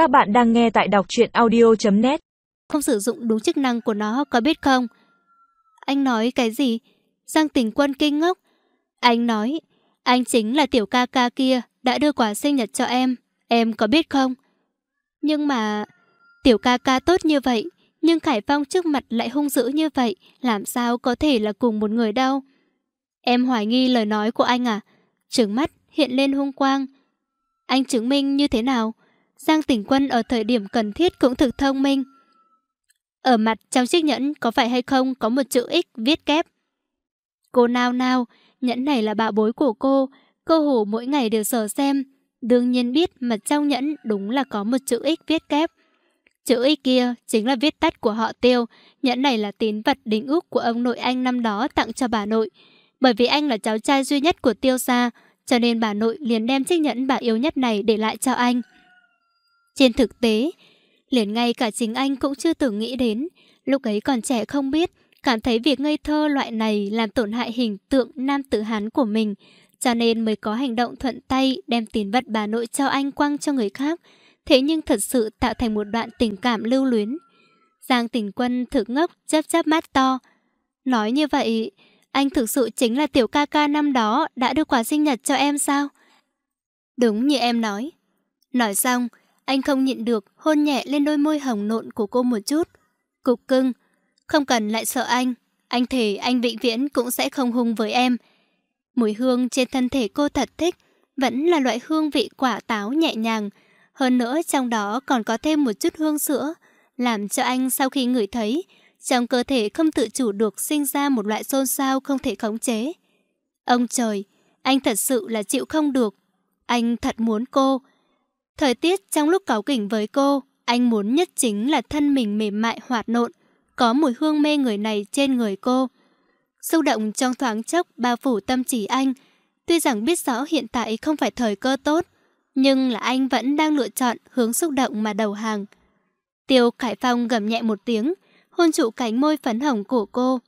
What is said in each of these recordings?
Các bạn đang nghe tại đọc truyện audio.net Không sử dụng đúng chức năng của nó có biết không? Anh nói cái gì? Giang tình quân kinh ngốc. Anh nói, anh chính là tiểu ca ca kia đã đưa quà sinh nhật cho em. Em có biết không? Nhưng mà... Tiểu ca ca tốt như vậy, nhưng Khải Phong trước mặt lại hung dữ như vậy, làm sao có thể là cùng một người đâu? Em hoài nghi lời nói của anh à? Trừng mắt hiện lên hung quang. Anh chứng minh như thế nào? Giang Tỉnh Quân ở thời điểm cần thiết cũng thực thông minh. Ở mặt trong chiếc nhẫn có phải hay không có một chữ X viết kép. Cô nào nào, nhẫn này là bạo bối của cô, cô hổ mỗi ngày đều sờ xem. Đương nhiên biết mặt trong nhẫn đúng là có một chữ X viết kép. Chữ Y kia chính là viết tắt của họ tiêu, nhẫn này là tín vật đính ước của ông nội anh năm đó tặng cho bà nội. Bởi vì anh là cháu trai duy nhất của tiêu gia, cho nên bà nội liền đem chiếc nhẫn bà yêu nhất này để lại cho anh. Trên thực tế, liền ngay cả chính anh cũng chưa từng nghĩ đến, lúc ấy còn trẻ không biết, cảm thấy việc ngây thơ loại này làm tổn hại hình tượng nam tử hán của mình, cho nên mới có hành động thuận tay đem tiền vật bà nội cho anh quăng cho người khác, thế nhưng thật sự tạo thành một đoạn tình cảm lưu luyến. Giang tình quân thực ngốc chớp chớp mắt to. Nói như vậy, anh thực sự chính là tiểu ca ca năm đó đã đưa quà sinh nhật cho em sao? Đúng như em nói. Nói xong, anh không nhịn được hôn nhẹ lên đôi môi hồng nộn của cô một chút. Cục cưng, không cần lại sợ anh. Anh thề anh vĩnh viễn cũng sẽ không hung với em. Mùi hương trên thân thể cô thật thích, vẫn là loại hương vị quả táo nhẹ nhàng. Hơn nữa trong đó còn có thêm một chút hương sữa, làm cho anh sau khi ngửi thấy, trong cơ thể không tự chủ được sinh ra một loại xôn xao không thể khống chế. Ông trời, anh thật sự là chịu không được. Anh thật muốn cô. Thời tiết trong lúc cáu kỉnh với cô, anh muốn nhất chính là thân mình mềm mại hoạt nộn, có mùi hương mê người này trên người cô. Xúc động trong thoáng chốc bao phủ tâm trí anh. Tuy rằng biết rõ hiện tại không phải thời cơ tốt, nhưng là anh vẫn đang lựa chọn hướng xúc động mà đầu hàng. Tiêu Khải Phong gầm nhẹ một tiếng, hôn trụ cánh môi phấn hồng của cô.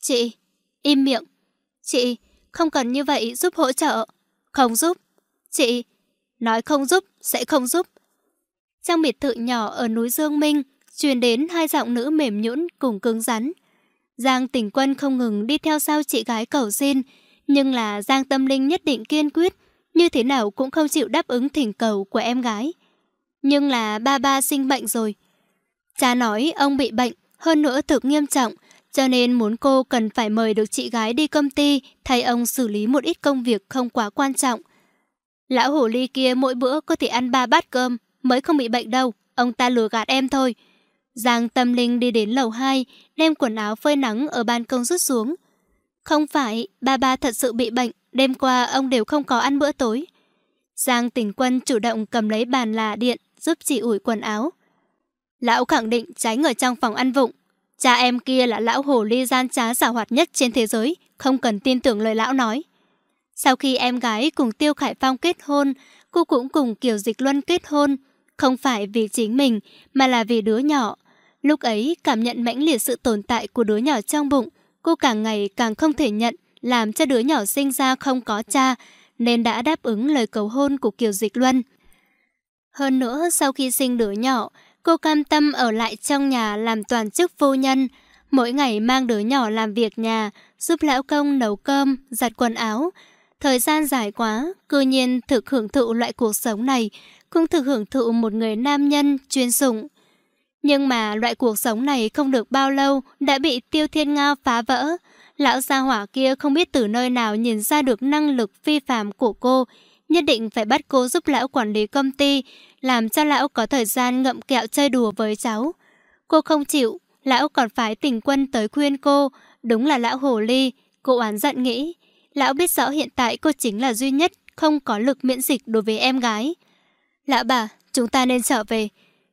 Chị, im miệng. Chị, không cần như vậy giúp hỗ trợ. Không giúp. Chị, nói không giúp, sẽ không giúp. Trong biệt thự nhỏ ở núi Dương Minh, truyền đến hai giọng nữ mềm nhũn cùng cứng rắn. Giang tỉnh quân không ngừng đi theo sau chị gái cầu xin, nhưng là Giang tâm linh nhất định kiên quyết, như thế nào cũng không chịu đáp ứng thỉnh cầu của em gái. Nhưng là ba ba sinh bệnh rồi, Cha nói ông bị bệnh, hơn nữa thực nghiêm trọng, cho nên muốn cô cần phải mời được chị gái đi công ty thay ông xử lý một ít công việc không quá quan trọng. Lão hổ ly kia mỗi bữa có thể ăn ba bát cơm, mới không bị bệnh đâu, ông ta lừa gạt em thôi. Giang tâm linh đi đến lầu 2, đem quần áo phơi nắng ở ban công rút xuống. Không phải, ba ba thật sự bị bệnh, đêm qua ông đều không có ăn bữa tối. Giang tỉnh quân chủ động cầm lấy bàn là điện, giúp chị ủi quần áo. Lão khẳng định tránh ở trong phòng ăn vụng. Cha em kia là lão hồ ly gian trá giả hoạt nhất trên thế giới, không cần tin tưởng lời lão nói. Sau khi em gái cùng Tiêu Khải Phong kết hôn, cô cũng cùng Kiều Dịch Luân kết hôn. Không phải vì chính mình, mà là vì đứa nhỏ. Lúc ấy, cảm nhận mãnh liệt sự tồn tại của đứa nhỏ trong bụng, cô càng ngày càng không thể nhận, làm cho đứa nhỏ sinh ra không có cha, nên đã đáp ứng lời cầu hôn của Kiều Dịch Luân. Hơn nữa, sau khi sinh đứa nhỏ, Cô cam tâm ở lại trong nhà làm toàn chức vô nhân, mỗi ngày mang đứa nhỏ làm việc nhà, giúp lão công nấu cơm, giặt quần áo. Thời gian dài quá, cư nhiên thực hưởng thụ loại cuộc sống này, cũng thực hưởng thụ một người nam nhân chuyên dụng. Nhưng mà loại cuộc sống này không được bao lâu đã bị Tiêu Thiên nga phá vỡ. Lão gia hỏa kia không biết từ nơi nào nhìn ra được năng lực phi phàm của cô, nhất định phải bắt cô giúp lão quản lý công ty, làm cho lão có thời gian ngậm kẹo chơi đùa với cháu. Cô không chịu, lão còn phải tình quân tới khuyên cô, đúng là lão hồ ly, cô oán giận nghĩ. Lão biết rõ hiện tại cô chính là duy nhất không có lực miễn dịch đối với em gái. Lão bà, chúng ta nên trở về.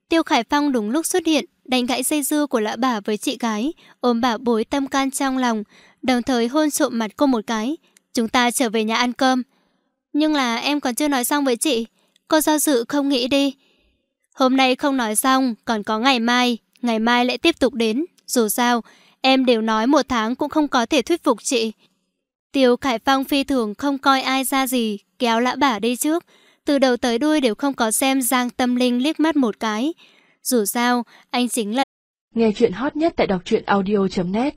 Tiêu Khải Phong đúng lúc xuất hiện, đánh gãy dây dưa của lão bà với chị gái, ôm bà bối tâm can trong lòng, đồng thời hôn trộm mặt cô một cái. Chúng ta trở về nhà ăn cơm. Nhưng là em còn chưa nói xong với chị. Cô do dự không nghĩ đi. Hôm nay không nói xong, còn có ngày mai. Ngày mai lại tiếp tục đến. Dù sao, em đều nói một tháng cũng không có thể thuyết phục chị. Tiêu Khải Phong phi thường không coi ai ra gì, kéo lã bả đi trước. từ đầu tới đuôi đều không có xem Giang Tâm Linh liếc mắt một cái. Dù sao, anh chính là... Nghe chuyện hot nhất tại đọc truyện audio.net